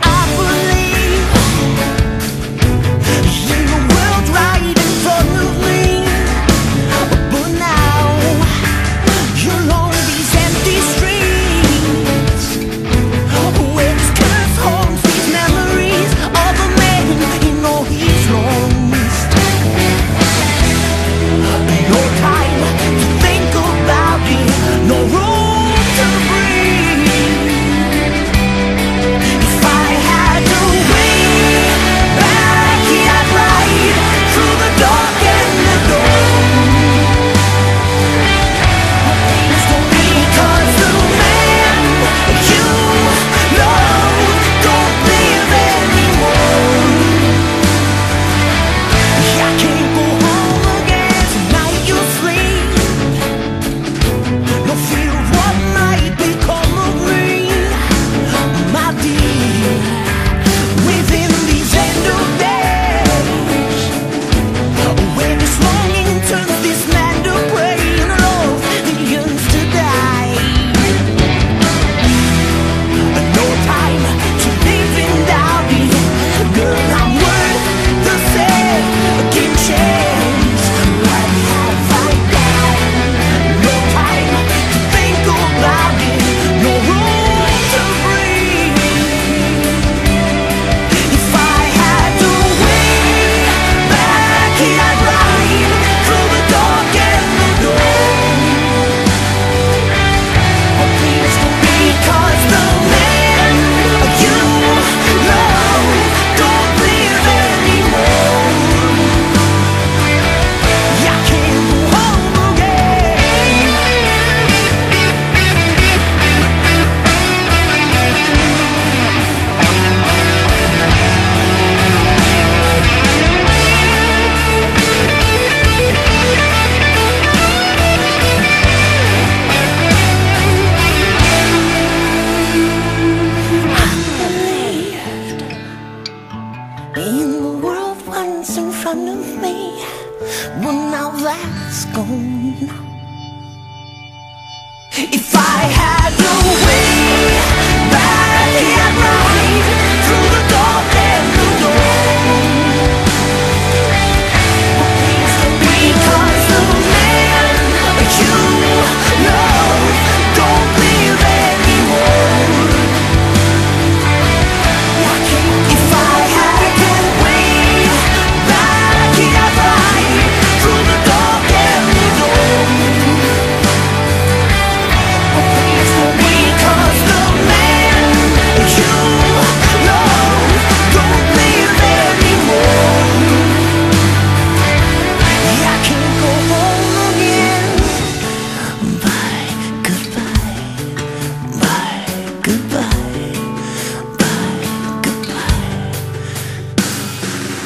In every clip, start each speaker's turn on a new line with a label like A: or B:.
A: I that's gone. If I had the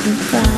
A: goodbye.